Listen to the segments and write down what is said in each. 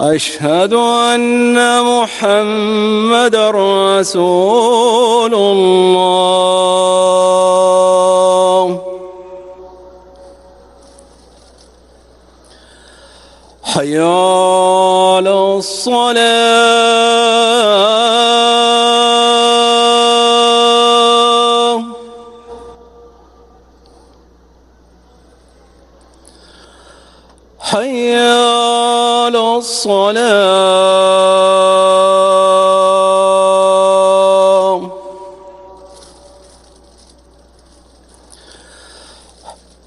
أشهد أن محمد رسول الله. حي على الصلاة. حي الصلاة.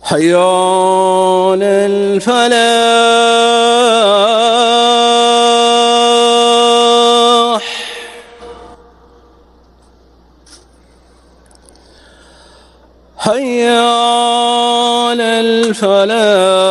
حي على الفلاح. حي على الفلاح.